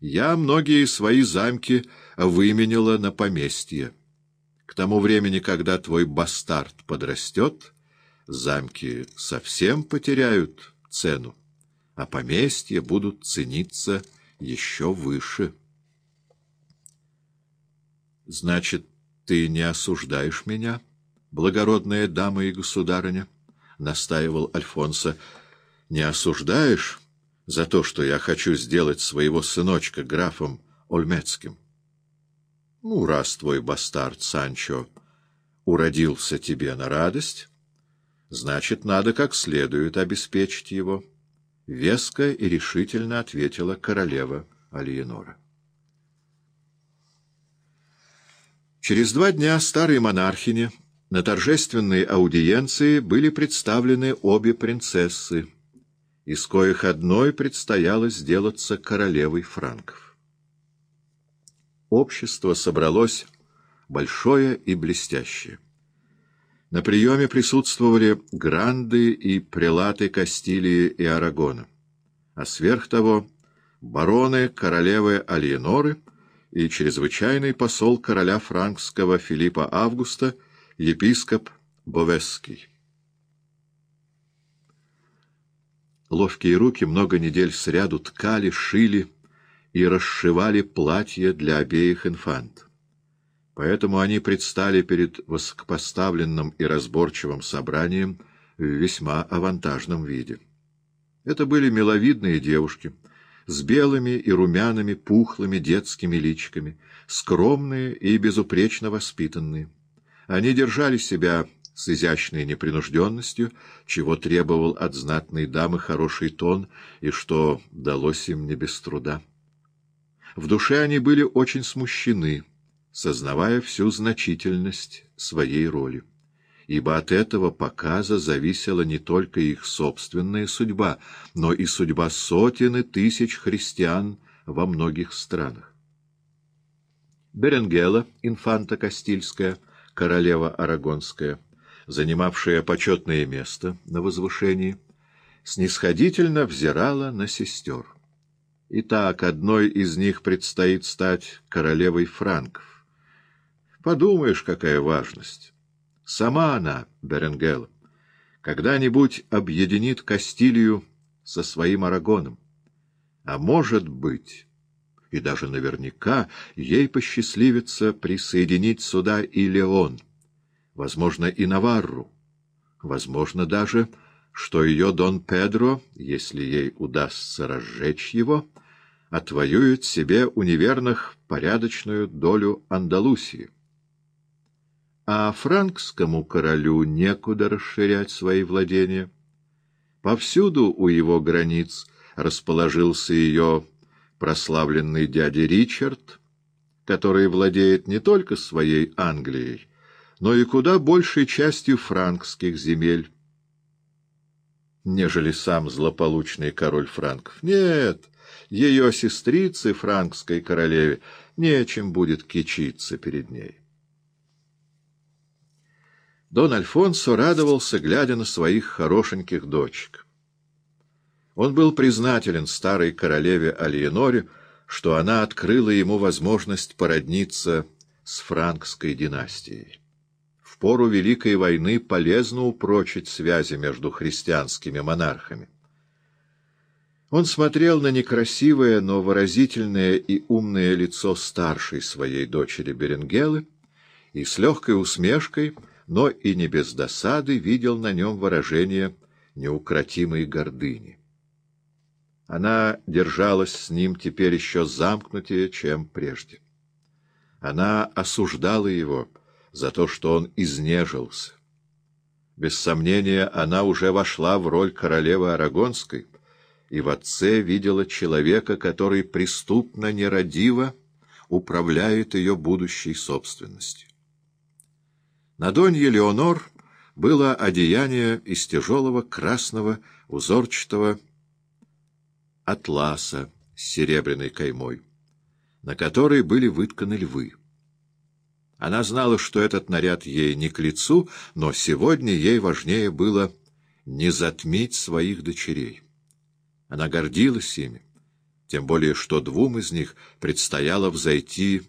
Я многие свои замки выменила на поместье. К тому времени, когда твой бастард подрастет, замки совсем потеряют цену, а поместья будут цениться еще выше. Значит, ты не осуждаешь меня, благородная дама и государыня? — настаивал Альфонсо. — Не осуждаешь за то, что я хочу сделать своего сыночка графом Ольмецким? Ну, раз твой бастард Санчо уродился тебе на радость, значит, надо как следует обеспечить его. Веско и решительно ответила королева Алиенора. Через два дня старой монархине на торжественной аудиенции были представлены обе принцессы, из коих одной предстояло сделаться королевой франков. Общество собралось большое и блестящее. На приеме присутствовали гранды и прелаты Кастилии и Арагона, а сверх того бароны королевы Алиеноры и чрезвычайный посол короля франкского Филиппа Августа — епископ Бовесский. Ловкие руки много недель сряду ткали, шили и расшивали платья для обеих инфант. Поэтому они предстали перед высокопоставленным и разборчивым собранием в весьма авантажном виде. Это были миловидные девушки, с белыми и румяными пухлыми детскими личиками, скромные и безупречно воспитанные. Они держали себя с изящной непринужденностью, чего требовал от знатной дамы хороший тон, и что далось им не без труда. В душе они были очень смущены, сознавая всю значительность своей роли, ибо от этого показа зависела не только их собственная судьба, но и судьба сотен и тысяч христиан во многих странах. Беренгела, инфанта Кастильская, королева Арагонская, занимавшая почетное место на возвышении, снисходительно взирала на сестер. Итак, одной из них предстоит стать королевой франков. Подумаешь, какая важность. Сама она, Беренгела, когда-нибудь объединит Кастилию со своим Арагоном. А может быть и даже наверняка ей посчастливится присоединить сюда и Леон, возможно, и Наварру, возможно даже, что ее Дон Педро, если ей удастся разжечь его, отвоюет себе у неверных порядочную долю Андалусии. А франкскому королю некуда расширять свои владения. Повсюду у его границ расположился ее прославленный дядя Ричард, который владеет не только своей Англией, но и куда большей частью франкских земель, нежели сам злополучный король франков. Нет, ее сестрице, франкской королеве, нечем будет кичиться перед ней. Дон Альфонсо радовался, глядя на своих хорошеньких дочек. Он был признателен старой королеве Алиеноре, что она открыла ему возможность породниться с франкской династией. В пору Великой войны полезно упрочить связи между христианскими монархами. Он смотрел на некрасивое, но выразительное и умное лицо старшей своей дочери Беренгелы и с легкой усмешкой, но и не без досады, видел на нем выражение неукротимой гордыни. Она держалась с ним теперь еще замкнутее, чем прежде. Она осуждала его за то, что он изнежился. Без сомнения, она уже вошла в роль королевы Арагонской и в отце видела человека, который преступно нерадиво управляет ее будущей собственностью. На Донье Леонор было одеяние из тяжелого красного узорчатого атласа с серебряной каймой, на которой были вытканы львы. Она знала, что этот наряд ей не к лицу, но сегодня ей важнее было не затмить своих дочерей. Она гордилась ими, тем более что двум из них предстояло взойти